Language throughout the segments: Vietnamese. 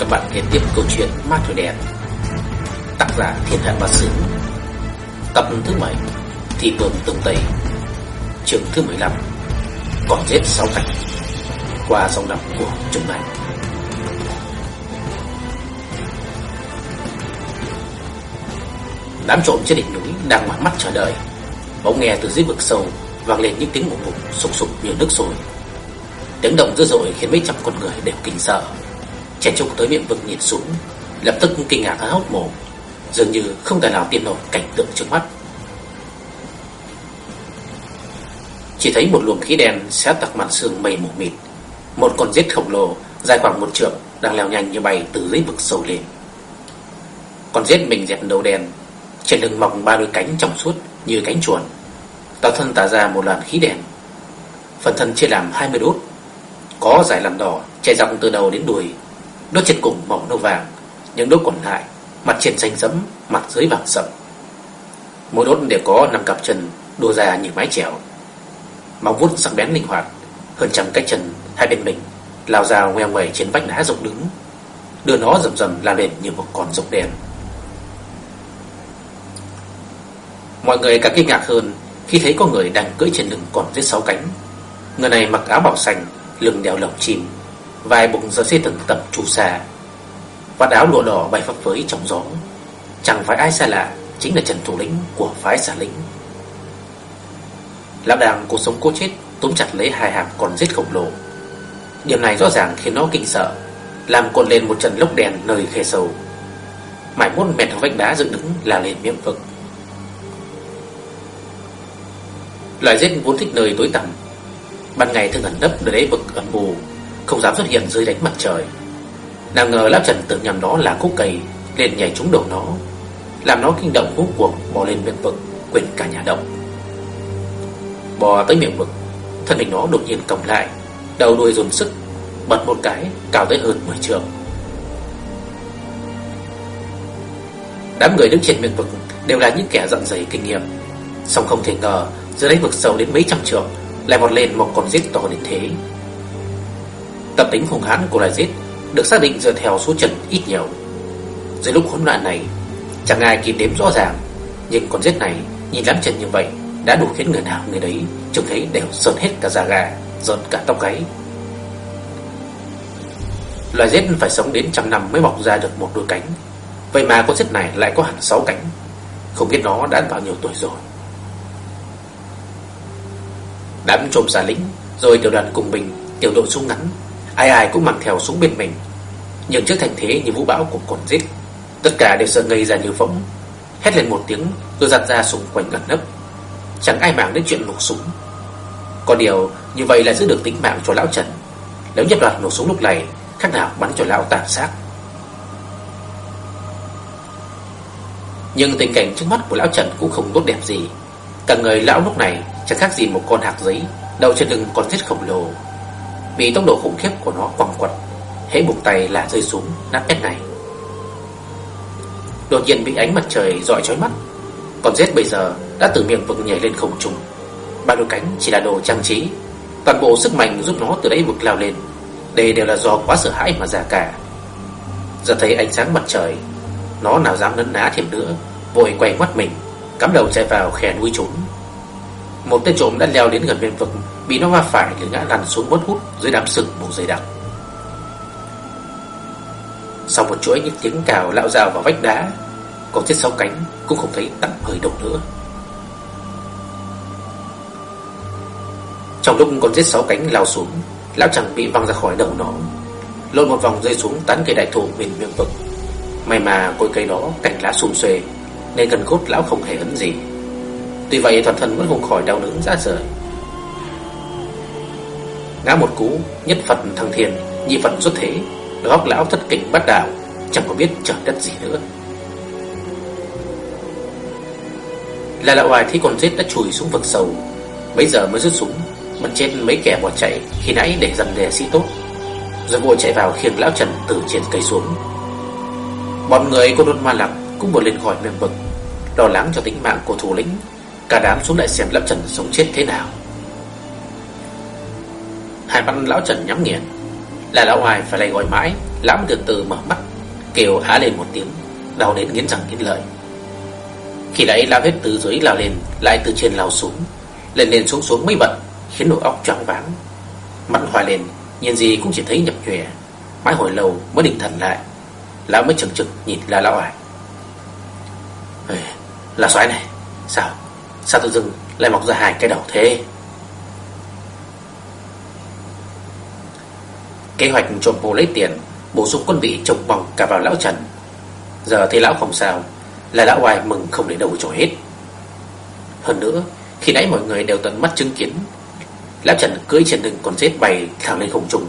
Các bạn nghe tiếp câu chuyện Ma Thổi Đèn Tác giả Thiên Hạ Bá Sử. Tập thứ 7 Thị Vương tùng Tây. Trường thứ 15 Còn giết 6 cảnh Qua dòng đọc của chúng này Đám trộm trên đỉnh núi đang mở mắt chờ đợi. Bỗng nghe từ dưới vực sâu vang lên những tiếng ngủ ngục sục sục như nước sôi. Tiếng động dữ dội khiến mấy trăm con người đều kinh sợ. Trẻ trung tới miệng vực nhìn xuống, Lập tức kinh ngạc há hốc mồm, Dường như không thể nào tin nổi cảnh tượng trước mắt. Chỉ thấy một luồng khí đen xé tặc mặt sương mây mù mịt, Một con rết khổng lồ dài khoảng một trượng Đang leo nhanh như bay từ dưới vực sâu lên. Con rết mình dẹp đầu đen, Trên lưng mọc ba đôi cánh trong suốt như cánh chuồn tạo thân tả ra một làn khí đen. Phần thân chia làm 20 đốt, Có dài làm đỏ chạy dọc từ đầu đến đuôi Đốt trên cùng màu nâu vàng Những đốt còn lại, Mặt trên xanh sẫm, Mặt dưới vàng sậm Mỗi đốt đều có năm cặp chân Đua ra như mái chèo. Móng vuốt sắc bén linh hoạt, Hơn trăm cái chân, hai bên mình, Lao rào ngoe ngoẩy trên vách đá rộng đứng. Đưa nó rầm rầm la lên như một con rồng đen. Mọi người càng kinh ngạc hơn Khi thấy có người đang cưỡi trên lưng con rết sáu cánh. Người này mặc áo bảo xanh, Lưng đeo lồng chim vài bụng giờ xây từng tập chủ xà. Vạt áo lụa đỏ bay phấp phới trong gió. Chẳng phải ai xa lạ, Chính là Trần Thủ Lĩnh của phái xả lĩnh. Lão đàng cuộc sống cố chết, Túm chặt lấy hai hàm còn giết khổng lồ. Điểm này rõ ràng khiến nó kinh sợ, Làm cuộn lên một trận lốc đèn nơi khe sầu Mãi mốt mẹt vách đá dựng đứng là lên miệng vực. Loài rết vốn thích nơi tối tăm. Ban ngày thường ẩn nấp để lấy vực ẩn bù không dám xuất hiện dưới đánh mặt trời. Nào ngờ Lão Trần tự nhầm đó là khúc cây, liền nhảy trúng đầu nó, Làm nó kinh động hút cuộc bò lên miệng vực, Quên cả nhà động. Bò tới miệng vực, Thân hình nó đột nhiên còng lại, Đầu đuôi dồn sức, Bật một cái, cao tới hơn 10 trường Đám người đứng trên miệng vực Đều là những kẻ dặn dày kinh nghiệm, song không thể ngờ, Dưới đáy vực sâu đến mấy trăm trường Lại vọt lên một con giết to đến thế. Tập tính hung hãn của loài giết Được xác định dựa theo số trận ít nhiều. Dưới lúc hỗn loạn này, Chẳng ai kịp đếm rõ ràng, Nhưng con giết này nhìn lắm chân như vậy Đã đủ khiến người nào người đấy Trông thấy đều sợn hết cả da gà, Rợn cả tóc gáy. Loài rết phải sống đến trăm năm mới mọc ra được một đôi cánh. Vậy mà con rết này lại có hẳn sáu cánh. Không biết nó đã bao nhiêu tuổi rồi. Đám trộm giả lính Rồi tiểu đoàn cùng mình, Tiểu đội súng ngắn Ai ai cũng mang theo súng bên mình. Nhưng trước thành thế như vũ bão của cồn rết Tất cả đều sợ ngây ra như phỗng Hét lên một tiếng, rồi giặt ra xung quanh gần nấp Chẳng ai màng đến chuyện nổ súng. Có điều, như vậy là giữ được tính mạng cho lão Trần. Nếu nhất loạt nổ súng lúc này, Khác nào bắn cho lão tàn sát. Nhưng tình cảnh trước mắt của lão Trần cũng không tốt đẹp gì. Cả người lão lúc này chẳng khác gì một con hạt giấy Đầu trên lưng còn rất khổng lồ bị tốc độ khủng khiếp của nó quẳng quật, Hễ buộc tay là rơi xuống nát bét này Đột nhiên bị ánh mặt trời dọi chói mắt còn rết bây giờ đã từ miệng vực nhảy lên không trung. Ba đôi cánh chỉ là đồ trang trí, Toàn bộ sức mạnh giúp nó từ đấy vực lao lên, Đây đều là do quá sợ hãi mà ra cả. Giờ thấy ánh sáng mặt trời, Nó nào dám nấn ná thêm nữa, Vội quay mắt mình, Cắm đầu chạy vào khe núi trốn Một tên trộm đã leo đến gần bên vực Bị nó va phải thì ngã lăn xuống mất hút Dưới đám sừng mù dày đặc. Sau một chuỗi những tiếng cào lạo rào vào vách đá Con chết sáu cánh Cũng không thấy tặng hơi động nữa. Trong lúc con rết sáu cánh lao xuống, Lão chẳng bị văng ra khỏi đầu nó lôi một vòng rơi xuống tán cây đại thụ bên miệng vực. May mà cội cây đó cành lá xùm xuề Nên gần cốt lão không hề ấn gì. Tuy vậy toàn thân vẫn không khỏi đau đớn ra rời. Ngã một cú, Nhất Phật thăng thiên, Nhị Phật xuất thế, Góc lão thất kinh bắt đảo Chẳng có biết trời đất gì nữa. Là lão hoài thấy con rết đã chùi xuống vực sâu mấy giờ mới rút súng Bật chết mấy kẻ bỏ chạy, Khi nãy để dằn đè sĩ tốt. Rồi vội chạy vào khiêng lão Trần từ trên cây xuống. Bọn người cô đôn ma lạc Cũng vừa lên khỏi miệng vực, Lo lắng cho tính mạng của thủ lĩnh, Cả đám xuống lại xem lão Trần sống chết thế nào. Hai mắt lão Trần nhắm nghiền. Là lão hoài phải lại gọi mãi, Lão từ từ mở mắt, Kêu á lên một tiếng, Đau đến nghiến răng nghiến lợi. Khi đấy lao hết từ dưới lao lên, Lại từ trên lao xuống, Lên lên xuống xuống mấy bận Khiến nỗi óc choáng váng. Mắt hòa lên, Nhìn gì cũng chỉ thấy nhập nhòe, Mãi hồi lâu mới định thần lại, Lão mới chừng chừng nhìn là lão hoài. Là xoái này, Sao? Sao tự dưng lại mọc ra hai cái đầu thế? Kế hoạch trộm bộ lấy tiền, Bổ sung quân bị trông mong cả vào lão Trần. Giờ thấy lão không sao, Là lão hoài mừng không để đầu trổi hết. Hơn nữa, Khi nãy mọi người đều tận mắt chứng kiến, Lão Trần cưỡi trên lưng con rết bay thẳng lên không trung,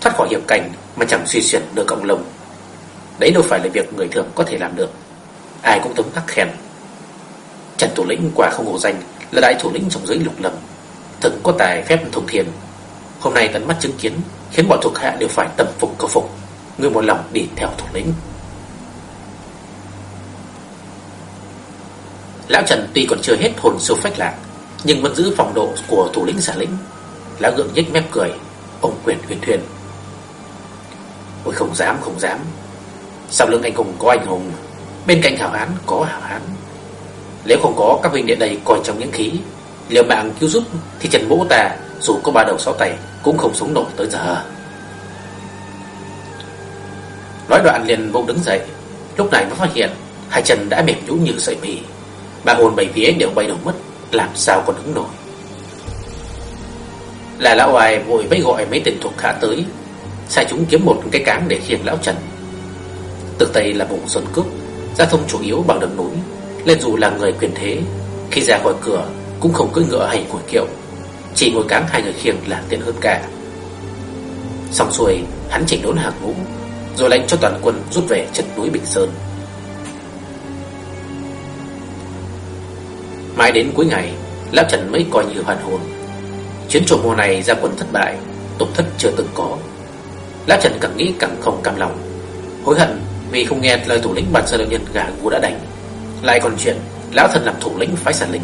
Thoát khỏi hiểm cảnh Mà chẳng suy xuyển được cộng lồng Đấy đâu phải là việc người thường có thể làm được. Ai cũng tấm tắc khen. Trần thủ lĩnh quả không hổ danh Là đại thủ lĩnh trong giới lục lầm Thực có tài phép thông thiền Hôm nay tận mắt chứng kiến Khiến bọn thuộc hạ đều phải tâm phục cầu phục. Người một lòng đi theo thủ lĩnh. Lão Trần tuy còn chưa hết hồn siêu phách lạc, Nhưng vẫn giữ phong độ của thủ lĩnh giả lĩnh. Lão gượng nhếch mép cười Ông quyền huyền thuyền. Ôi, không dám không dám. Sau lưng anh hùng có anh hùng, Bên cạnh hảo hán có hảo hán. Nếu không có các huynh đệ đây coi trong những khí Liều mạng cứu giúp Thì Trần Mỗ ta dù có ba đầu sáu tay, Cũng không sống nổi tới giờ. Nói đoạn liền vô đứng dậy. Lúc này mới phát hiện, Hai chân đã mềm nhũn như sợi mì Ba hồn bảy vía đều bay đầu mất, Làm sao còn đứng nổi. Là lão oai vội vẫy gọi mấy tên thuộc hạ tới, Sai chúng kiếm một cái cáng để khiêng lão Trần. Tự Tây là vùng xuân cước Giao thông chủ yếu bằng đường núi, Nên dù là người quyền thế, Khi ra khỏi cửa cũng không cưỡi ngựa hay của kiệu. Chỉ ngồi cáng hai người khiêng là tiện hơn cả. Xong xuôi, Hắn chỉnh đốn hàng ngũ, Rồi lệnh cho toàn quân rút về chân núi Bình Sơn. Mãi đến cuối ngày, Lão Trần mới coi như hoàn hồn. Chuyến trộm mùa này ra quân thất bại Tục thất chưa từng có. Lão Trần càng nghĩ càng không cam lòng. Hối hận vì không nghe lời thủ lĩnh bản sơ đạo nhân gà vua đã đánh. Lại còn chuyện, Lão thần làm thủ lĩnh phái sản lĩnh,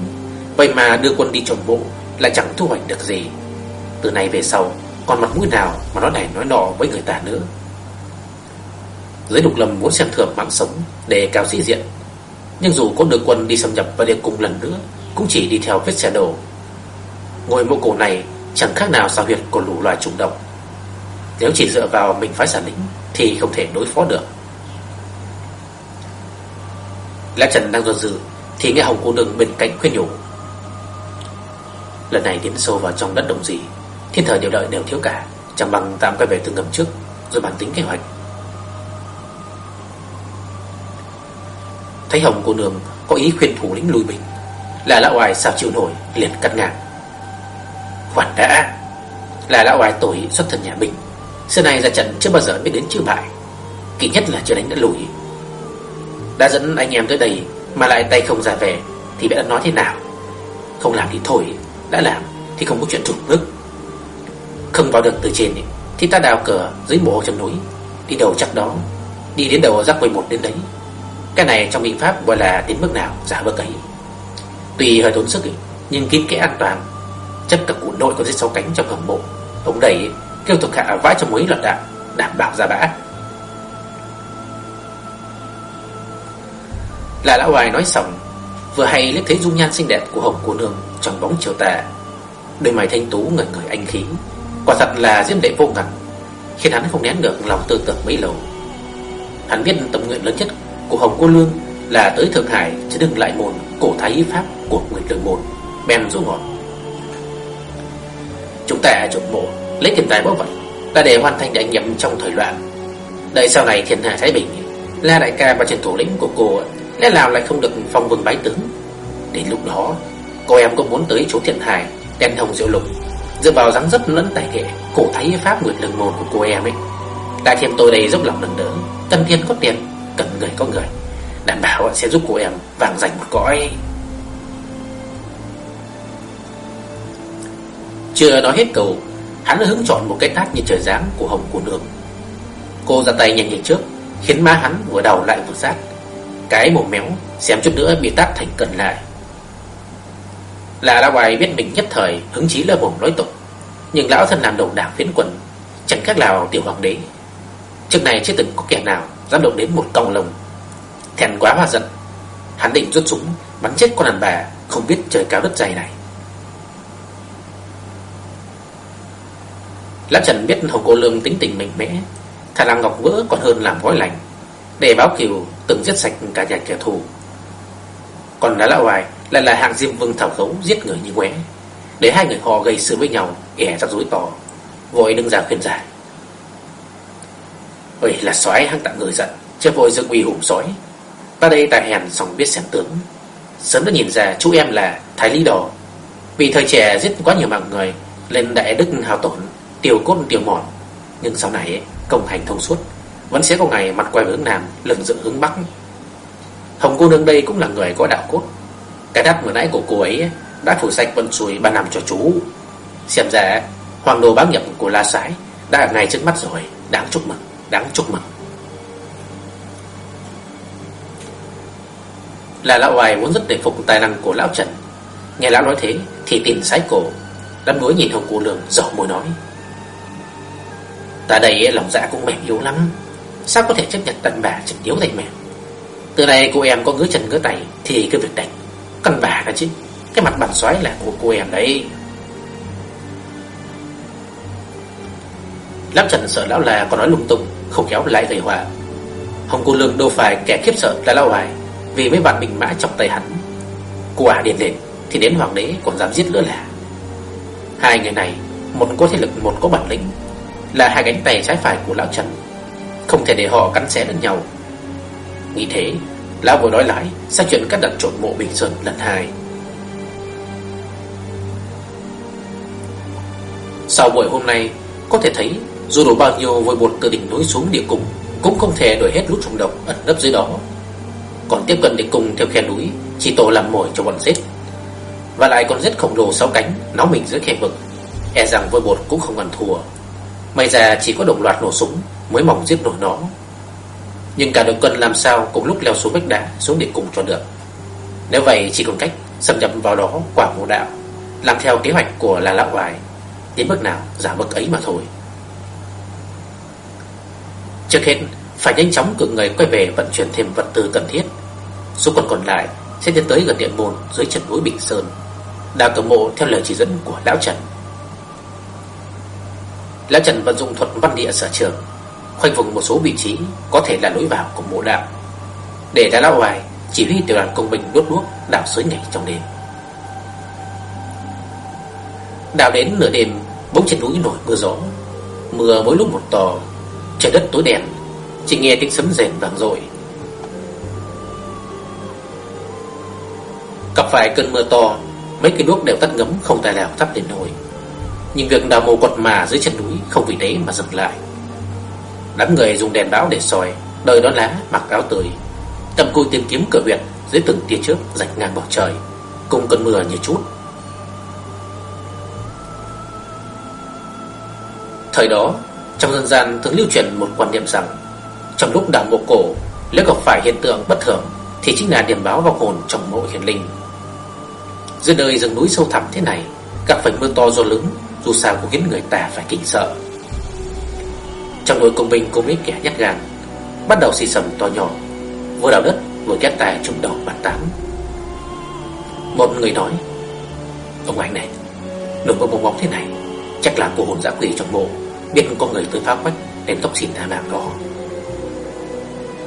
Vậy mà đưa quân đi trộm bộ lại chẳng thu hoạch được gì. Từ nay về sau, Còn mặt mũi nào mà nói này nói nọ với người ta nữa? Giới đục lầm muốn xem thường mạng sống Để cao sĩ diện, Nhưng dù có được quân đi xâm nhập vào địa cùng lần nữa, Cũng chỉ đi theo vết xe đổ. Ngôi mộ cổ này Chẳng khác nào sao huyệt của lũ loài trùng độc. Nếu chỉ dựa vào mình phái sản lĩnh Thì không thể đối phó được. Lã Trần đang do dự Thì nghe Hồng cô nương bên cạnh khuyên nhủ. Lần này tiến sâu vào trong đất động gì? Thiên thời điều đợi đều thiếu cả. Chẳng bằng tạm quay về từ ngầm trước, Rồi bản tính kế hoạch. Thấy Hồng cô nương có ý khuyên thủ lĩnh lùi mình Là lão hoài sao chịu nổi, liền cắt ngang. Khoản đã! Là lão hoài tội xuất thân nhà mình, Xưa này ra trận chưa bao giờ biết đến chữ bại. Kỳ nhất là chưa đánh đã lùi. Đã dẫn anh em tới đây Mà lại tay không ra về Thì biết đã nói thế nào? Không làm thì thôi. Đã làm thì không có chuyện trùng nước Không vào được từ trên Thì ta đào cửa dưới bộ chân núi Đi đầu chắc đó Đi đến đầu rắc 11 đến đấy. Cái này trong biện pháp gọi là đến mức nào giả bước ấy. Tuy hơi tốn sức ấy, Nhưng kín kẽ an toàn. Chất cả cụ nội có dưới sáu cánh trong hầm bộ Ông đẩy kêu thuộc hạ vãi cho mấy loạt đạn Đảm bảo ra bã. Là lão hoài nói xong Vừa hay liếc thấy dung nhan xinh đẹp của hồng cô nương. Trong bóng chiều tà. Đôi mày thanh tú ngẩn người anh khí. Quả thật là diễm lệ vô ngần, Khiến hắn không nén được lòng tư tưởng mấy lâu. Hắn biết tâm nguyện lớn nhất của Hồng Cô Lương Là tới Thượng Hải chứ đừng lại môn cổ thái y pháp của người Đường môn. Bèn rũ ngọt Chúng ta trộm mộ, Lấy tiền tài báu vật Là để hoàn thành đại nhiệm trong thời loạn. Đợi sau này thiên hạ Thái Bình, La đại ca và trần thủ lĩnh của cô Lẽ nào lại không được phong vương bái tướng? Đến lúc đó Cô em cũng muốn tới chỗ thiện hải Đèn hồng diệu lục. Dựa vào dáng dấp lẫn tài nghệ Cổ thấy pháp nguyệt lừng một của cô em ấy Đại thêm tôi đây dốc lòng lần đỡ, Cần thiên có tiền Cần người có người. Đảm bảo sẽ giúp cô em vàng dành một cõi. Chưa nói hết câu Hắn đã hứng chọn một cái tát như trời giáng của hồng của nương Cô ra tay nhanh như trước Khiến má hắn vừa đầu lại vừa sát Cái mồm méo Xem chút nữa bị tát thành cận lại. Là lão bài biết mình nhất thời, Hứng chí lơ mồm nói tục Nhưng lão thân làm đầu đảng phiến quần Chẳng khác nào tiểu hoàng đế. Trước này chưa từng có kẻ nào dám động đến một cọng lồng. Thèn quá mà giận. Hắn định rút súng, Bắn chết con đàn bà, Không biết trời cao đất dày này. Lão Trần biết Hồng Cô Lương tính tình mạnh mẽ, Thà làm ngọc vỡ còn hơn làm gói lành, Để báo kiều từng giết sạch cả nhà kẻ thù. Còn đã lão hoài lại là hạng diêm vương thảo khấu giết người như qué Để hai người họ gây sự với nhau ẻ rắc rối to, Vội đứng ra khuyên giải. Ôi là sói hăng tặng người giận, Chưa vội dựng uy hùng sói. Ta đây tài hèn xong biết xem tướng. Sớm đã nhìn ra chú em là Thái Lý đồ. Vì thời trẻ giết quá nhiều mạng người, Lên đại đức hào tổn, Tiêu cốt tiêu mòn. Nhưng sau này, công hành thông suốt, Vẫn sẽ có ngày mặt quay hướng Nam, Lưng dự hướng Bắc. Hồng cô nương đây cũng là người có đạo cốt. Cái đáp vừa nãy của cô ấy, Đã phủ sạch vận chuối ba năm cho chú. Xem ra, Hoàng đồ báo nhập của La Sái Đã ngay trước mắt rồi. Đáng chúc mừng, Đáng chúc mừng. Là lão hoài muốn rất để phục tài năng của lão Trần. Nghe lão nói thế, Thì tìm sái cổ Đâm đuối nhìn Hồng cô lường giỏ môi nói. Ta đây, lòng dạ cũng mềm yếu lắm. Sao có thể chấp nhận tận bà trực yếu thành mềm? Từ nay cô em có ngứa chân ngứa tay, Thì cứ việc đánh Căn bà cả chứ. Cái mặt bản xoáy là của cô em đấy. Lão Trần sợ lão là còn nói lung tung, Không kéo lại gây hòa. Hồng cô lương đâu phải kẻ khiếp sợ là lão hoài, Vì mấy bạn bình mã trong tay hắn. Quả điền lên, Thì đến hoàng đế còn dám giết nữa là. Hai người này, Một có thế lực, một có bản lĩnh, là hai cánh tay trái phải của lão Trần. Không thể để họ cắn xé lẫn nhau. Nghĩ thế Lão vừa nói lại Sang chuyện cắt đặt trộn mộ Bình Sơn lần hai. Sau buổi hôm nay, Có thể thấy, Dù đủ bao nhiêu vội bột từ đỉnh núi xuống địa cung, Cũng không thể đuổi hết lũ trùng độc ẩn nấp dưới đó. Còn tiếp cận địa cung theo khe núi, Chỉ tổ làm mồi cho bọn giết. Và lại còn rất khổng lồ sáu cánh Nó mình dưới khe vực. E rằng vôi bột cũng không ăn thua. May ra chỉ có đồng loạt nổ súng, Mới mỏng giết nổi nó. Nhưng cả đội quân làm sao cùng lúc leo xuống vách đá, Xuống địa cùng cho được. Nếu vậy, chỉ còn cách xâm nhập vào đó quả mộ đạo, Làm theo kế hoạch của là lão hoài Đến mức nào, giả bậc ấy mà thôi. Trước hết, Phải nhanh chóng cử người quay về vận chuyển thêm vật tư cần thiết. Số còn còn lại Sẽ tiến tới gần địa môn dưới chân núi Bình Sơn, Đào cầm mộ theo lời chỉ dẫn của lão Trần. Lão Trần vận dụng thuật văn địa sở trường Khoanh vùng một số vị trí Có thể là lối vào của mộ đạo. Để ra lão hoài Chỉ huy tiểu đoàn công binh đốt đuốc Đảo suối nhảy trong đêm. Đảo đến nửa đêm, Bỗng trên núi nổi mưa gió. Mưa mỗi lúc một to, Trời đất tối đen, Chỉ nghe tiếng sấm rền vang dội. Gặp phải cơn mưa to, Mấy cây đuốc đều tắt ngấm Không tài nào thắp lên nổi. Nhưng việc đào mồ quật mà dưới chân núi Không vì thế mà dừng lại. Đám người dùng đèn báo để soi Đời đón lá mặc áo tươi tâm cùi tìm kiếm cửa huyệt Dưới từng tia chớp rạch ngang bầu trời, Cùng cơn mưa như chút. Thời đó, Trong dân gian thường lưu truyền một quan niệm rằng, Trong lúc đào mộ cổ, Nếu gặp phải hiện tượng bất thường, Thì chính là điểm báo vong hồn trong mộ hiển linh. Dưới đời rừng núi sâu thẳm thế này, Gặp phải mưa to gió lớn, dù sao cũng khiến người ta phải kinh sợ. Trong đội công binh cũng mấy kẻ nhát gan, Bắt đầu xì sầm to nhỏ. Vừa đào đất vừa ghét tài trung đầu bàn tán Một người nói, Ông anh này, Đừng có bông bóng thế này. Chắc là cô hồn dã quỷ trong bộ Biết có người tới phá quách Nên tóc xỉn tha mạng đó.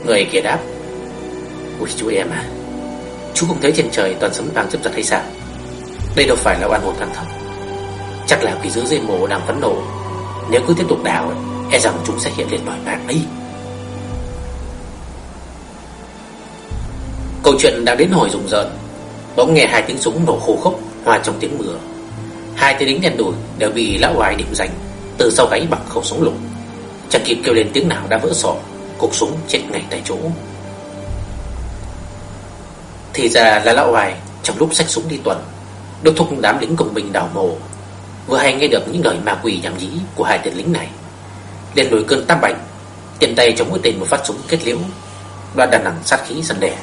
Người kia đáp Ui chú em à Chú không thấy trên trời toàn sấm vàng chớp giật hay sao? Đây đâu phải là oan hồn thần thông Chắc là quỷ dữ dây mồ đang phấn nổ Nếu cứ tiếp tục đào E rằng chúng sẽ hiện lên đòi mạng đi. Câu chuyện đang đến hồi rùng rợn. Bỗng nghe hai tiếng súng nổ khô khốc Hòa trong tiếng mưa. Hai tên lính đen đùi đều bị lão hoài điểm danh Từ sau gáy bằng khẩu súng lục. Chẳng kịp kêu lên tiếng nào đã vỡ sọ, Cục súng chết ngay tại chỗ. Thì ra là lão hoài Trong lúc xách súng đi tuần Đốc thúc đám lính công binh đào mồ. Vừa hay nghe được những lời ma quỷ nhảm nhí Của hai tên lính này liền nổi cơn tam bành. Tiện tay chống mũi tên một phát súng kết liễu Đoan đàn nặng sát khí dần đè.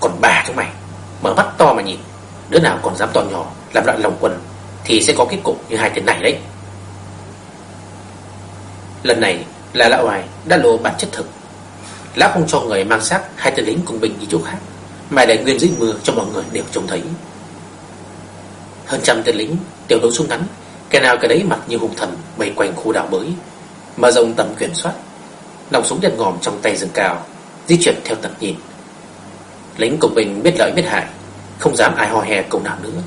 Còn bà chúng mày, Mở mắt to mà nhìn. Đứa nào còn dám to nhỏ, làm loạn lòng quân, Thì sẽ có kết cục như hai tên này đấy. Lần này, Là lão hoài đã lộ bản chất thực. Lão không cho người mang xác hai tên lính cùng bình đi chỗ khác, Mà để nguyên dưới mưa cho mọi người đều trông thấy. Hơn trăm tên lính Tiểu đấu súng ngắn cái nào cái đấy mặt như hung thần Bày quanh khu đảo mới. Mà rộng tầm kiểm soát Nòng súng đèn ngòm trong tay dâng cao, Di chuyển theo tầm nhìn. Lính cùng bình biết lợi biết hại, Không dám ai ho hè câu nào nữa.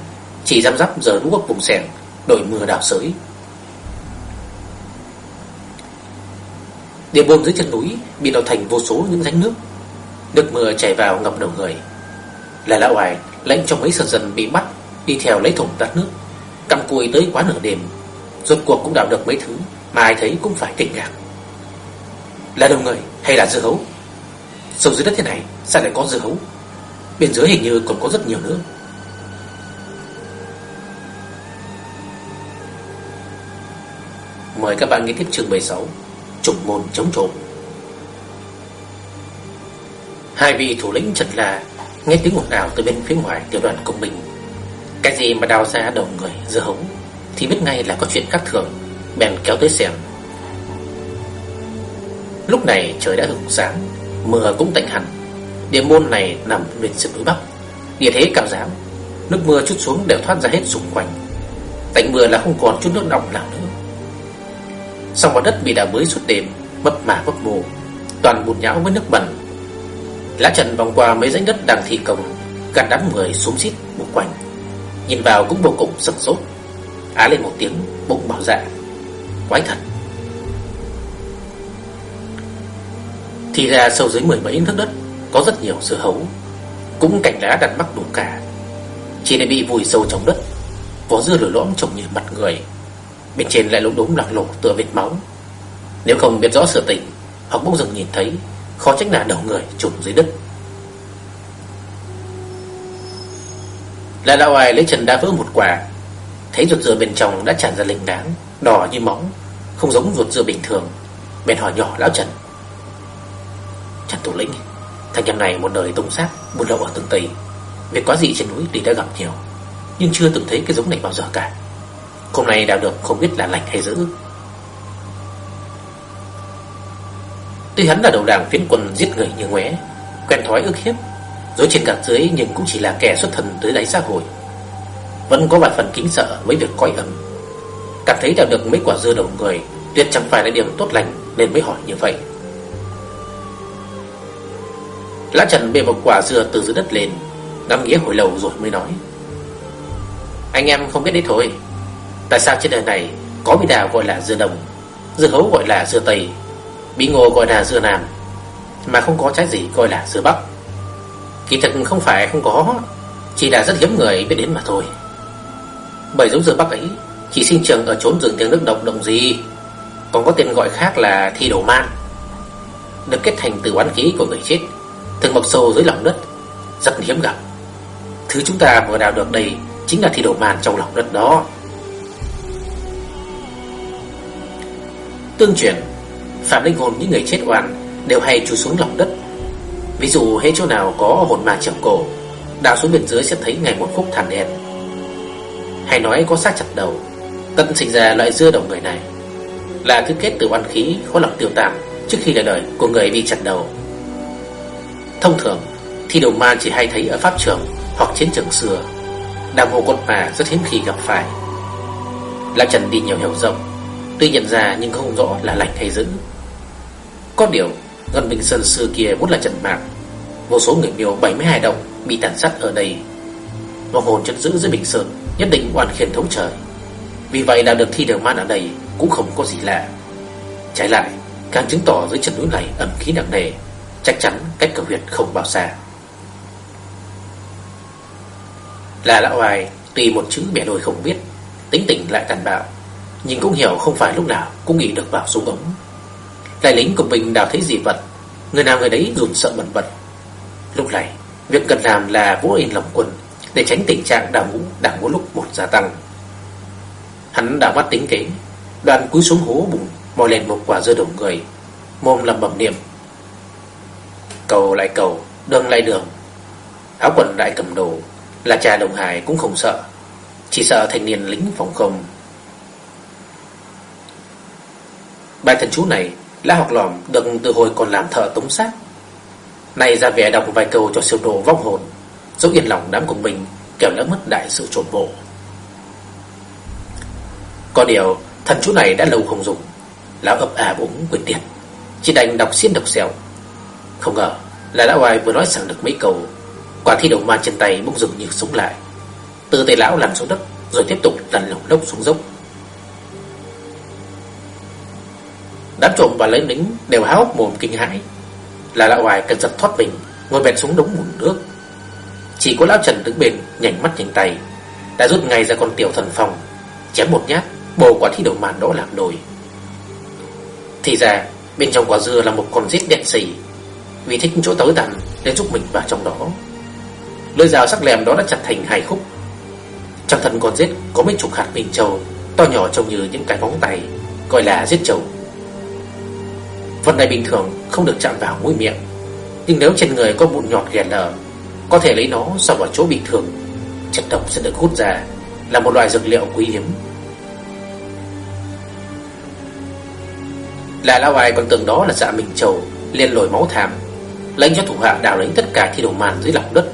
Chỉ dám dắp giờ lũ vùng sẻng Đổi mưa đảo sới. Địa buông dưới chân núi Bị đào thành vô số những rãnh nước. Nước mưa chảy vào ngập đầu người. Lại lão hoài lãnh trong mấy sân dân bị bắt, Đi theo lấy thùng tắt nước. Cầm cùi tới quá nửa đêm, Rốt cuộc cũng đào được mấy thứ, Mà ai thấy cũng phải kinh ngạc. Là đầu người hay là dưa hấu? Sâu dưới đất thế này, Sao lại có dưa hấu? Bên dưới hình như còn có rất nhiều nữa. Mời các bạn nghe tiếp chương 16 trục môn chống trộm. Hai vị thủ lĩnh Trần là, Nghe tiếng ồn ào từ bên phía ngoài tiểu đoàn công mình. Cái gì mà đào ra đầu người dưa hấu Thì biết ngay là có chuyện khác thường. Bèn kéo tới xem. Lúc này trời đã hứng sáng Mưa cũng tạnh hẳn. Địa môn này nằm bên sườn núi Bắc. Địa thế cao giảm Nước mưa chút xuống đều thoát ra hết xung quanh. Tạnh mưa là không còn chút nước đọng nào nữa. Xong mặt đất bị đào bới suốt đêm mất mả mất mù, Toàn bùn nhão với nước bẩn. Lá trần vòng qua mấy rãnh đất đang thi công, Gạt đám người xuống xít một quanh. Nhìn vào cũng vô cùng sừng sốt. Á lên một tiếng, bụng bảo dạ Quái thật. Thì ra sâu dưới mười mấy thước đất, Có rất nhiều dưa hấu. Cũng cảnh lá đặt mắc đủ cả. Chỉ để bị vùi sâu trong đất. Có dưa lửa lõm trông như mặt người. Bên trên lại lúng đúng lạc lộ tựa vết máu. Nếu không biết rõ sự tình Hoặc bỗng dừng nhìn thấy, Khó trách là đầu người trùm dưới đất. Là đạo ai lấy trần đá vỡ một quả. Thấy ruột dừa bên trong đã tràn ra linh đáng, Đỏ như máu, Không giống ruột dừa bình thường. Bèn hỏi nhỏ lão Trần. Trần Thủ Lĩnh Thằng em này một đời tung sát, Buôn lậu ở tương Tây. Việc quá dị trên núi thì đã gặp nhiều, Nhưng chưa từng thấy cái giống này bao giờ cả. Hôm nay đào được không biết là lành hay dữ. Tuy hắn là đầu đảng phiến quân giết người như ngoé Quen thói ức hiếp Dối trên gạt dưới nhưng cũng chỉ là kẻ xuất thần tới đáy xã hội. Vẫn có vài phần kính sợ mấy việc coi ẩm Cảm thấy đào được mấy quả dưa đầu người, Tuyệt chẳng phải là điều tốt lành Nên mới hỏi như vậy. Lã Trần bê một quả dưa từ dưới đất lên, Ngắm nghĩa hồi lâu rồi mới nói. Anh em không biết đấy thôi. Tại sao trên đời này Có bí đào gọi là dưa đồng, Dưa hấu gọi là dưa tây, Bí ngô gọi là dưa nam Mà không có trái gì gọi là dưa bắc? Kỳ thật không phải không có, Chỉ là rất hiếm người biết đến mà thôi. Bởi giống dưa bắc ấy, Chỉ sinh trưởng ở chốn rừng tiếng nước độc động gì, Còn có tên gọi khác là thi đổ man. Được kết thành từ oán khí của người chết Thường mọc sâu dưới lòng đất, Rất hiếm gặp. Thứ chúng ta vừa đào được đây Chính là thi đổ man trong lòng đất đó. Tương truyền, Phạm linh hồn những người chết oan Đều hay trú xuống lòng đất Ví dụ, hết chỗ nào có hồn ma trèo cổ Đào xuống bên dưới sẽ thấy ngày một khúc than đen Hay nói có xác chặt đầu, Tận sinh ra loại dưa đầu người này. Là thứ kết từ oan khí, khó lòng tiêu tạm, Trước khi là đời, của người bị chặt đầu. Thông thường, Thi đầu ma chỉ hay thấy ở pháp trường Hoặc chiến trường xưa. Đàm hồ quân mà rất hiếm khi gặp phải. Lão Trần đi nhiều hiểu rộng, Tuy nhận ra nhưng không rõ là lành hay dữ. Có điều Ngân Bình Sơn xưa kia vốn là trận mạng Vô số người miêu 72 động Bị tàn sát ở đây. Vòng hồn chất giữ dưới Bình Sơn, Nhất định hoàn khiển thống trời. Vì vậy là được thi đường man ở đây Cũng không có gì lạ. Trái lại, càng chứng tỏ dưới chân núi này ẩm khí nặng nề, Chắc chắn cách cửa huyệt không bao xa. Là lão hoài tùy một chữ bẻ đôi không biết, Tính tình lại tàn bạo, nhưng cũng hiểu không phải lúc nào cũng nghĩ được vào súng ống. Đại lính của mình đào thấy gì vật, Người nào người đấy rụt sợ bẩn bật Lúc này Việc cần làm là vũ yên lòng quân, Để tránh tình trạng đào ngũ đang mỗi lúc một gia tăng. Hắn đã mắt tính kế, Đoàn cúi xuống hố bụng Mò lên một quả dưa đồng người, Mồm lầm bẩm niệm, Cầu lại cầu, Đường lại đường. Áo quần đại cầm đồ, Là cha đồng hải cũng không sợ, Chỉ sợ thanh niên lính phòng không. Bài thần chú này, lá học lòm được từ hồi còn làm thợ tống sát này ra vẻ đọc vài câu cho siêu đồ vong hồn Dẫu yên lòng đám của mình Kẻo lỡ mất đại sự trộn bộ. Có điều, Thần chú này đã lâu không dùng, Lão ấp à bụng quyền tiền Chỉ đành đọc xiên đọc xèo. Không ngờ là lão ai vừa nói sẵn được mấy câu, Quả thi đầu man trên tay bỗng dừng như sống lại. Từ tay lão lăn xuống đất, Rồi tiếp tục lăn lồng lốc xuống dốc. Đám trộm và lấy lính đều há hốc mồm kinh hãi. Là lão hoài cần giật thoát mình, Ngồi bẹt xuống đống bùn nước. Chỉ có lão Trần đứng bên, Nhảnh mắt nhảnh tay, Đã rút ngay ra con tiểu thần phong Chém một nhát, Bồ quả thi đầu màn đó làm đồi Thì ra, bên trong quả dưa là một con rết đen xì, Vì thích chỗ tối tàn Nên giúp mình vào trong đó. Lưỡi dao sắc lẹm đó đã chặt thành hai khúc. Trong thân con rết có mấy chục hạt bình trầu, To nhỏ trông như những cái móng tay, Gọi là rết trầu. Vật này bình thường, không được chạm vào mũi miệng. Nhưng nếu trên người có mụn nhọt ghẻ lở Có thể lấy nó sau vào chỗ bị thương Chất độc sẽ được hút ra, Là một loại dược liệu quý hiếm. Là lão ai còn tưởng đó là dạ mình trầu liền lồi máu thảm lệnh cho thủ hạ đào lấy tất cả thi đồ màn dưới lòng đất.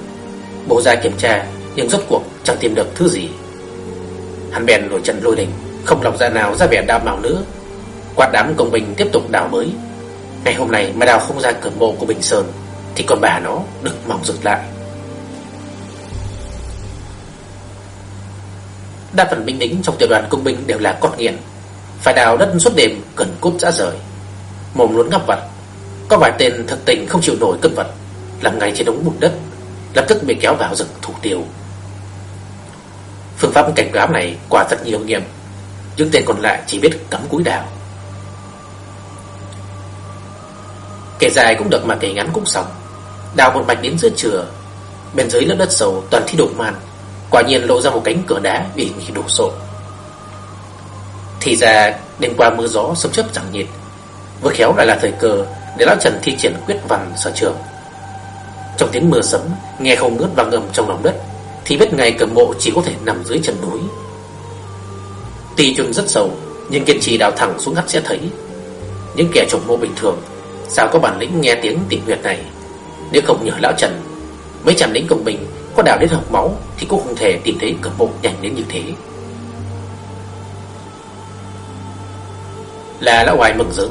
Bộ ra kiểm tra, Nhưng rốt cuộc chẳng tìm được thứ gì. Hắn bèn nổi trận lôi đình, Không lòng ra nào ra vẻ đào màu nữa. Quạt đám công binh tiếp tục đào mới. Ngày hôm nay mà đào không ra cửa mộ của Bình Sơn, Thì con bà nó được mong rực lại. Đa phần binh lính trong tiểu đoàn công binh đều là con nghiện. Phải đào đất suốt đêm cần cốt dã rời. Mồm luôn ngắp vật Có vài tên thực tình không chịu nổi cơn vật. Làm ngay trên đống bùn đất, Lập tức bị kéo vào rừng thủ tiêu. Phương pháp cảnh cáo này quả thật nhiều nghiệm. Những tên còn lại chỉ biết cắm cúi đào. Kẻ dài cũng được mà kẻ ngắn cũng xong. Đào một mạch đến giữa chừa Bên dưới lớp đất sầu toàn thi đục màn. Quả nhiên lộ ra một cánh cửa đá bị nghỉ đổ sộ Thì ra, đêm qua mưa gió sấm chớp chẳng nhiệt Vừa khéo lại là thời cơ Để lão Trần thi triển quyết văn sở trường. Trong tiếng mưa sấm, Nghe không ngớt vang ngầm trong lòng đất, Thì biết ngày cầm mộ chỉ có thể nằm dưới chân núi. Tuy chôn rất sâu, Nhưng kiên trì đào thẳng xuống ngắt sẽ thấy, Những kẻ trồng mộ bình thường Sao có bản lĩnh nghe tiếng tịnh huyệt này Nếu không nhờ lão Trần Mấy trăm lính cùng mình có đào đến học máu Thì cũng không thể tìm thấy cửa mộ nhanh đến như thế Là lão hoài mừng rớm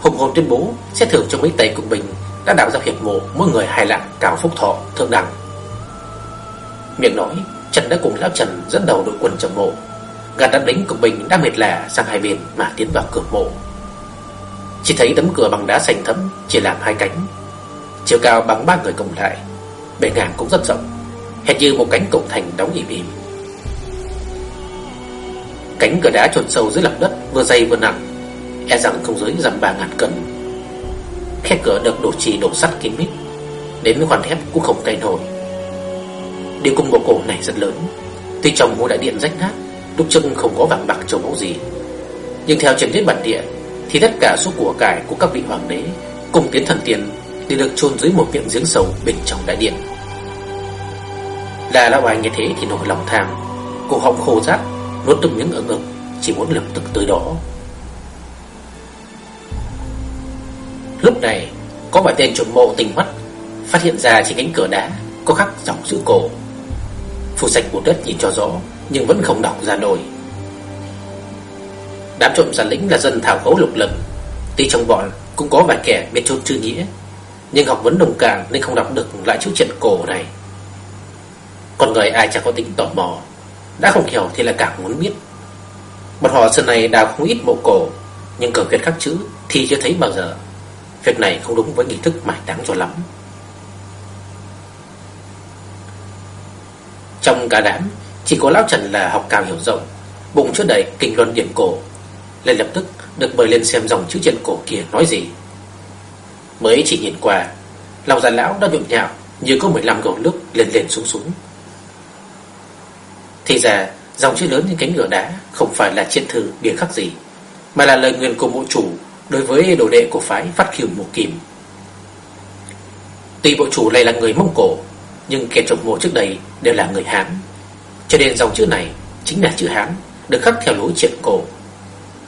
Hùng hồn tuyên bố sẽ thưởng cho mấy tay cùng mình đã đào ra hiệp mộ mỗi người hai lạng cao phúc thọ thượng đẳng. Miệng nói, Trần đã cùng lão Trần dẫn đầu đội quân trong mộ, gạt đám lính công mình đang mệt lả sang hai bên mà tiến vào cửa mộ. Chỉ thấy tấm cửa bằng đá xanh thẫm chỉ làm hai cánh, chiều cao bằng ba người cộng lại, bề ngang cũng rất rộng, hệt như một cánh cổng thành đóng im im. Cánh cửa đá chôn sâu dưới lòng đất vừa dày vừa nặng, e rằng không dưới dầm ba ngàn cân. Khe cửa được đổ trì đổ sắt kín mít, đến với khoản thép cũng không tay nổi. Điều cung bộ cổ này rất lớn, tuy trong ngôi đại điện rách nát, lúc trước không có vàng bạc trồng mẫu gì, nhưng theo truyền thuyết bản địa thì tất cả số của cải của các vị hoàng đế cùng tiến thần tiền đều được chôn dưới một miệng giếng sâu bên trong đại điện. Đà lão bài nghe thế thì nổi lòng tham, cổ họng khô rát, nuốt từng miếng ở ngực, chỉ muốn lập tức tới đó. Lúc này Có vài tên trộm mộ tình mắt Phát hiện ra chỉ cánh cửa đá Có khắc dòng chữ cổ phù sạch của đất nhìn cho rõ Nhưng vẫn không đọc ra nổi Đám trộm giản lĩnh là dân thảo khấu lục lầm. Tuy trong bọn cũng có vài kẻ biết chôn chữ nghĩa, Nhưng học vấn đồng cạn Nên không đọc được lại chữ chuyện cổ này. Còn người ai chẳng có tính tò mò, Đã không hiểu thì là càng muốn biết. Bọn họ xưa này đào không ít mộ cổ, Nhưng cờ viết khắc chữ Thì chưa thấy bao giờ. Việc này không đúng với nghi thức mải đáng cho lắm. Trong cả đám, Chỉ có Lão Trần là học càng hiểu rộng, Bụng chứa đầy kinh luân điển cổ. Lên lập tức được mời lên xem dòng chữ trên cổ kia nói gì Mới chỉ nhìn qua Lòng già lão đã nhộn nhạo Như có 15 gầu nước lên lên xuống xuống Thì ra Dòng chữ lớn như cánh cửa đá Không phải là triện thư bia khắc gì Mà là lời nguyện của mộ chủ đối với đồ đệ của phái phát khiêu mộ kìm. Tuy bộ chủ này là người Mông Cổ, nhưng kẻ trộm mộ trước đây đều là người Hán. Cho nên dòng chữ này chính là chữ Hán, được khắc theo lối triện cổ.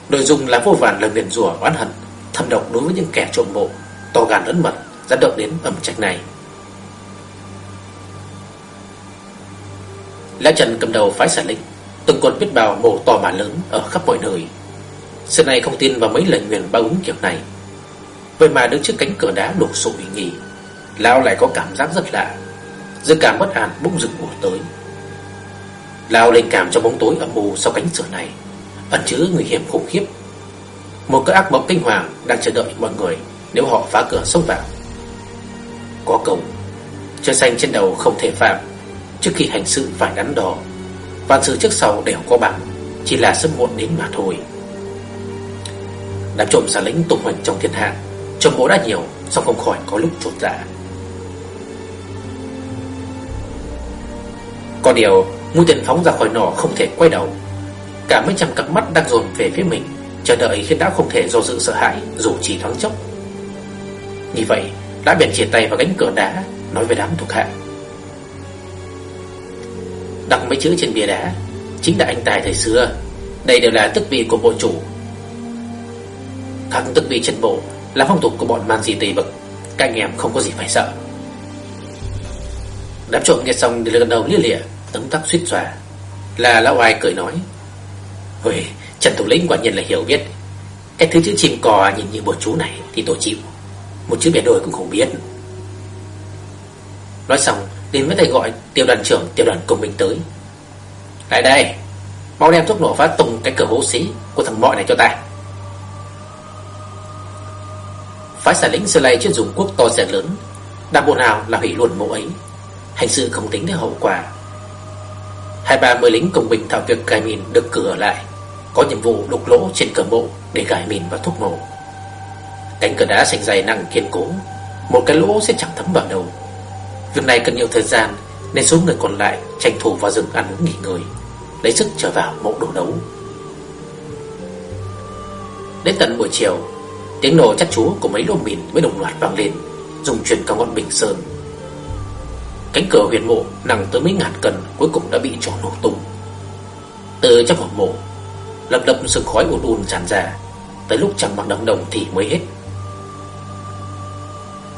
Nội dung là vô vàn lời nguyền rủa oán hận, thâm độc đối với những kẻ trộm mộ, to gan lớn mật, dám động đến ẩm trạch này. Lão Trần cầm đầu phái xả lĩnh, từng quân biết bào mổ to mà lớn ở khắp mọi nơi. Xưa này không tin vào mấy lời nguyền bao ứng kiểu này. Vậy mà đứng trước cánh cửa đá đổ sổ ý nghỉ, lão lại có cảm giác rất lạ. Dự cảm bất an bỗng dừng ùa tới. Lão lên cảm trong bóng tối âm mù sau cánh cửa này, ẩn chứa nguy hiểm khủng khiếp. Một cơn ác mộng kinh hoàng đang chờ đợi mọi người nếu họ phá cửa xông vào. Có câu, chơi xanh trên đầu không thể phạm, trước khi hành sự phải đắn đo. Vạn sự trước sau đều có bằng, chỉ là sớm muộn đến mà thôi. Đám trộm xà lính tung hoành trong thiên hạ, trộm bố đã nhiều, song không khỏi có lúc trột dạ. Có điều, mũi tên phóng ra khỏi nỏ không thể quay đầu. Cả mấy trăm cặp mắt đang dồn về phía mình, chờ đợi khiến đã không thể do dự sợ hãi dù chỉ thoáng chốc. Như vậy, đã bèn chia tay vào cánh cửa đá, nói với đám thuộc hạ. Đọc mấy chữ trên bia đá, chính là anh tài thời xưa, đây đều là tức vị của bộ chủ. Các tức vị trên bộ là phong tục của bọn man di tây bậc, các anh em không có gì phải sợ. Đám trộm nghe xong thì lần đầu lia lịa, tấm tắc suýt xòa. Là lão ai cười nói, Ôi, Trần Thủ Lĩnh quả nhiên là hiểu biết. Cái thứ chữ chim cò nhìn như một chú này thì tôi chịu. Một chữ bẻ đôi cũng không biết. Nói xong Đến với tay gọi tiêu đoàn trưởng tiêu đoàn công binh tới. Lại đây Mau đem thuốc nổ phá tung cái cửa hố xí Của thằng mọi này cho ta. Phái xả lĩnh sơ lây chuyên dùng quốc to xe lớn Đạp bộ nào là hủy luôn mộ ấy. Hành sự không tính đến hậu quả. Hai ba mươi lính công binh thảo việc cài mìn được cửa lại. Có nhiệm vụ đục lỗ trên cửa mộ Để gài mìn và thuốc nổ Cánh cửa đá sành dày nặng kiên cố, Một cái lỗ sẽ chẳng thấm vào đâu. Việc này cần nhiều thời gian, Nên số người còn lại tranh thủ vào rừng ăn uống nghỉ ngơi, Lấy sức trở vào mộ đổ đấu Đến tận buổi chiều, Tiếng nổ chắc chúa của mấy lô mìn mới đồng loạt vang lên, Dùng truyền cao ngọn bình sơn. Cánh cửa huyền mộ nặng tới mấy ngàn cân Cuối cùng đã bị trò nổ tung. Từ trong hầm mộ Lập lập sương khói ùn ùn tràn ra. Tới lúc chẳng bằng đồng đồng thì mới hết.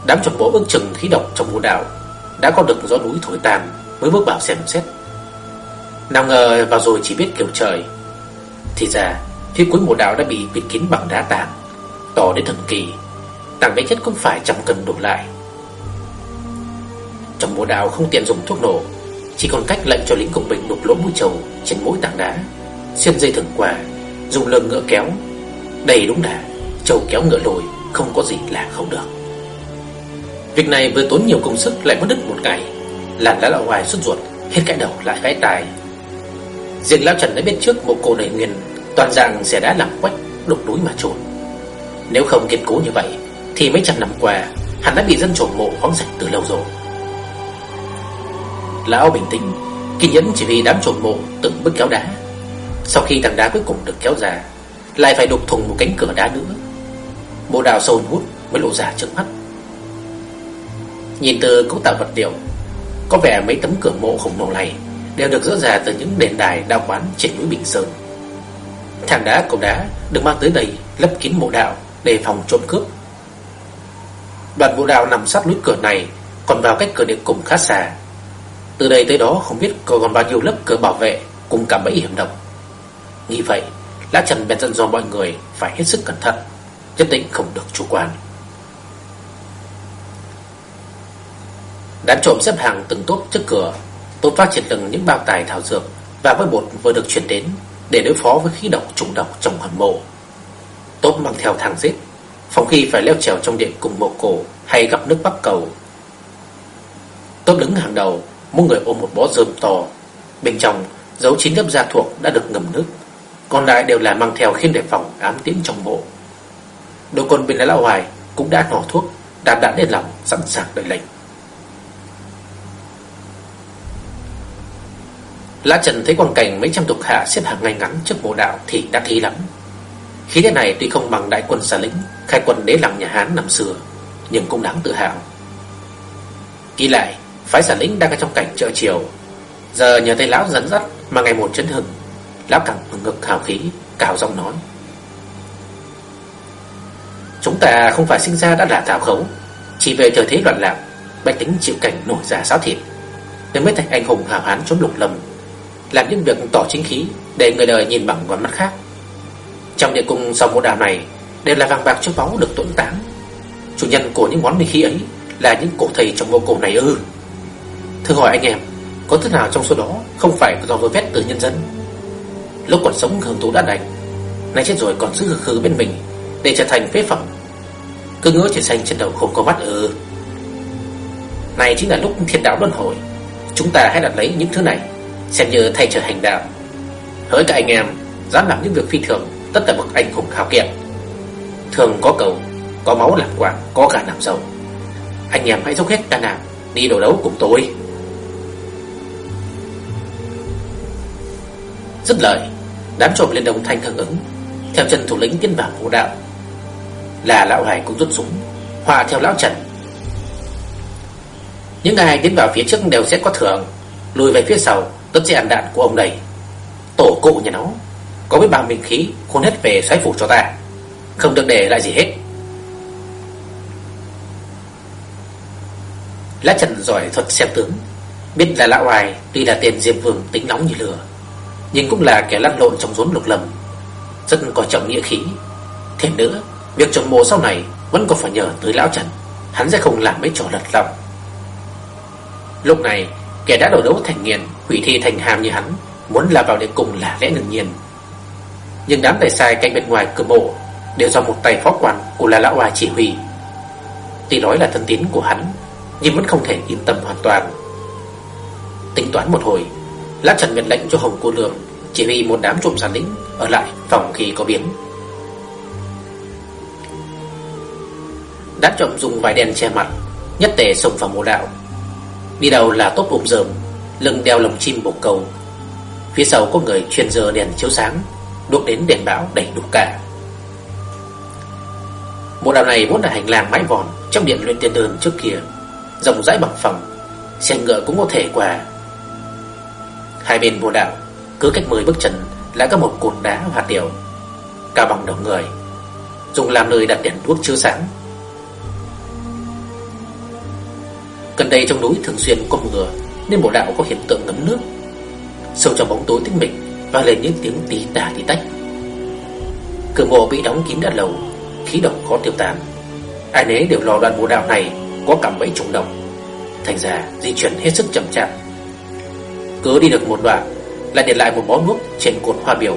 Đám chuẩn bố ước chừng khí độc trong mộ đạo Đã có được gió núi thổi tàn Mới bước vào xem xét. Nào ngờ vào rồi chỉ biết kiểu trời, Thì ra Phía cuối mộ đạo đã bị bịt kín bằng đá tảng To đến thần kỳ Tảng bé chất cũng phải chẳng cần đổ lại. Trong mộ đạo không tiện dùng thuốc nổ, Chỉ còn cách lệnh cho lính công binh đục lỗ mũi trầu Trên mỗi tảng đá xiên dây thừng quả Dùng lưng ngựa kéo. Đầy đúng đà trâu kéo ngựa lùi Không có gì là không được. Việc này vừa tốn nhiều công sức lại mất đứt một ngày Làm lá lão hoài xuất ruột, Hết cái đầu lại cái tài Riêng lão Trần đã biết trước một cô đầy nguyên Toàn rằng sẽ đã làm quách, Đục núi mà trốn Nếu không kiên cố như vậy, Thì mấy trăm năm qua, Hắn đã bị dân trộm mộ khoáng sạch từ lâu rồi. Lão bình tĩnh Kiên nhẫn chỉ vì đám trộm mộ từng bước kéo đá. Sau khi tảng đá cuối cùng được kéo ra, Lại phải đục thùng một cánh cửa đá nữa. Bộ đào sâu hút mới lộ ra trước mắt. Nhìn từ cấu tạo vật liệu, Có vẻ mấy tấm cửa mộ khổng lồ này Đều được dỡ ra từ những đền đài đao quán trên núi Bình Sơn. Thằng đá cầu đá được mang tới đây lấp kín mộ đạo Để phòng trộm cướp. Đoạn bộ đạo nằm sát núi cửa này Còn vào cách cửa địa cùng khá xa. Từ đây tới đó không biết còn bao nhiêu lớp cửa bảo vệ Cùng cả bẫy hiểm độc nghĩ vậy, lá Trần bèn dặn dò mọi người Phải hết sức cẩn thận, Nhất định không được chủ quan. Đám trộm xếp hàng từng tốt trước cửa Tốt phát triển từng những bao tài thảo dược Và với bột vừa được chuyển đến Để đối phó với khí độc trùng độc trong hầm mộ. Tốt mang theo thang giết Phòng khi phải leo trèo trong điện cùng mộ cổ Hay gặp nước bắc cầu. Tốt đứng hàng đầu, Mỗi người ôm một bó rơm to, Bên trong dấu chín lớp da thuộc đã được ngầm nước. Còn lại đều là mang theo khiên đề phòng ám tiễn trong bộ đội quân bên lão hoài cũng đã nỏ thuốc đạp đạn lên lòng sẵn sàng đợi lệnh Lã Trần thấy quang cảnh mấy trăm tục hạ xếp hàng ngay ngắn trước mộ đạo thì đã thi lắm. Khí thế này tuy không bằng đại quân xà lĩnh khai quân đế làng nhà Hán năm xưa, nhưng cũng đáng tự hào. Kỹ lại, phái xà lĩnh đang ở trong cảnh chợ chiều. Giờ nhờ tay lão dẫn dắt mà ngày một chấn hừng, lão càng ngực hào khí, cào giọng nói. Chúng ta không phải sinh ra đã là thảo khấu. Chỉ về thời thế loạn lạc Bạch tính chịu cảnh nổi giả sáo thịt Nên mới thành anh hùng hào hán trốn lục lầm Làm những việc tỏ chính khí Để người đời nhìn bằng con mắt khác. Trong địa cung sau mộ đào này Đều là vàng bạc châu báu được tuẫn táng. Chủ nhân của những món linh khí ấy Là những cổ thầy trong mộ cổ này ư. Thưa hỏi anh em Có thứ nào trong số đó không phải do vơ vét từ nhân dân? Lúc còn sống hưởng thụ đã đành Nay chết rồi còn giữ hư khứ bên mình, Để trở thành phế phẩm. Cứ ngỡ chỉ xanh trên đầu không có mắt ừ Này chính là lúc thiên đạo luân hồi, Chúng ta hãy đặt lấy những thứ này, Xem như thay trở hành đạo. Hỡi các anh em, Dám làm những việc phi thường, Tất cả bậc anh hùng khảo kiện Thường có cầu, Có máu làm quảng Có cả làm giàu Anh em hãy dốc hết can đảm Đi đồ đấu cùng tôi. Dứt lời Đám trộm lên đồng thanh hưởng ứng. Theo chân thủ lĩnh tiến vào vũ đạo. Là lão hải cũng rút súng, Hòa theo lão Trần. Những ai tiến vào phía trước đều sẽ có thưởng. Lùi về phía sau Tất sẽ ăn đạn của ông này. Tổ cụ nhà nó, Có biết bao bình khí Khôn hết về xoáy phủ cho ta. Không được để lại gì hết. Lá Trần giỏi thuật xem tướng. Biết là lão hoài Tuy là tiền diệp vương tính nóng như lửa nhưng cũng là kẻ lăn lộn trong rốn lục lầm. Rất có trọng nghĩa khí. Thêm nữa, Việc trồng mồ sau này Vẫn còn phải nhờ tới lão Trần. Hắn sẽ không làm mấy trò lật lòng Lúc này, Kẻ đã đổ đấu thành nghiền, Hủy thi thành hàm như hắn, Muốn là vào để cùng là lẽ đương nhiên. Nhưng đám đại sai canh bên ngoài cửa mộ Đều do một tay phó quan Của là lão hòa chỉ huy. Tuy nói là thân tín của hắn, Nhưng vẫn không thể yên tâm hoàn toàn. Tính toán một hồi Lát Trần nhận lệnh cho Hồng Cô Lương Chỉ huy một đám trộm giàn lĩnh Ở lại phòng khi có biến. Đám trộm dùng vài đèn che mặt, Nhất tề xông vào mộ đạo. Đi đầu là tốt ôm dờm Lưng đeo lồng chim bổ cầu Phía sau có người chuyên giờ đèn chiếu sáng, Đuốc đến đèn bão đầy đủ cả. Mộ đạo này vốn là hành lang mái vòn Trong điện luyện tiền đơn trước kia, Rộng rãi bằng phẳng, Xe ngựa cũng có thể qua. Hai bên mộ đạo Cứ cách 10 bước chân Lại có một cột đá hạt điều Cao bằng đầu người, Dùng làm nơi đặt đèn đuốc chiếu sáng. Gần đây trong núi thường xuyên có mưa, Nên bộ đạo có hiện tượng ngấm nước. Sâu trong bóng tối tĩnh mịch Và lên những tiếng tí tà tí tách. Cửa mộ bị đóng kín đã lâu, Khí độc khó tiêu tán. Ai nấy đều lo đoạn bộ đạo này Có cảm bẫy trùng độc Thành ra di chuyển hết sức chậm chạp cứ đi được một đoạn, Lại để lại một bó nước trên cột hoa biểu.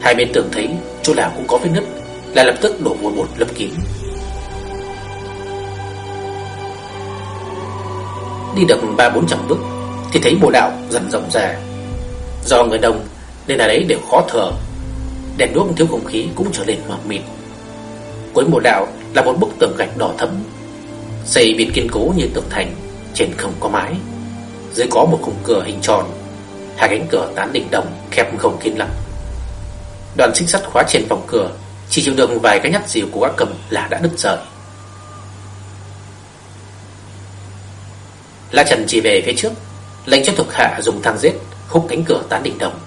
Hai bên tưởng thấy chỗ nào cũng có vết nứt, Lại lập tức đổ một bột lấp kín. Đi được ba bốn trăm bước Thì thấy bộ đạo dần rộng ra Do người đông Nên là đấy đều khó thở, Đèn đuốc thiếu không khí cũng trở nên mờ mịt. Cuối mộ đạo là một bức tường gạch đỏ thẫm, Xây biển kiên cố như tường thành, Trên không có mái dưới có một khung cửa hình tròn. Hai cánh cửa tán đỉnh đồng, Khép không kín lắm Đoàn xích sắt khóa trên vòng cửa, Chỉ chịu được vài cái nhát dìu của các cầm là đã đứt rời. La Trần chỉ về phía trước, Lệnh cho thuộc hạ dùng thang giết, Khúc cánh cửa tán đỉnh đồng.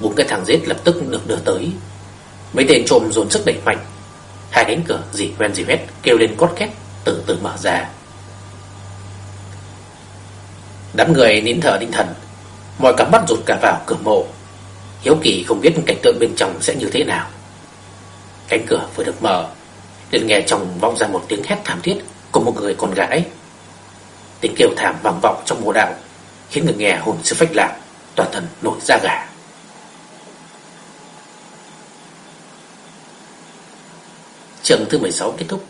Bốn cái thang giết lập tức được đưa tới. Mấy tên trộm dồn sức đẩy mạnh. Hai cánh cửa dì quen dì hết Kêu lên cốt két, từ từ mở ra. Đám người nín thở định thần, Mọi cặp mắt rụt cả vào cửa mộ. Hiếu kỳ không biết cảnh tượng bên trong sẽ như thế nào. Cánh cửa vừa được mở, liền nghe chồng vọng ra một tiếng hét thảm thiết Của một người con gái. Tiếng kêu thảm vang vọng trong mộ đạo, Khiến người nghe hồn sư phách lạc, Toàn thân nổi da gà. Trường thứ 16 kết thúc.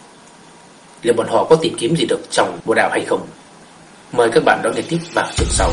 Liệu bọn họ có tìm kiếm gì được trong mộ đạo hay không? Mời các bạn đón nghe tiếp vào chương sau.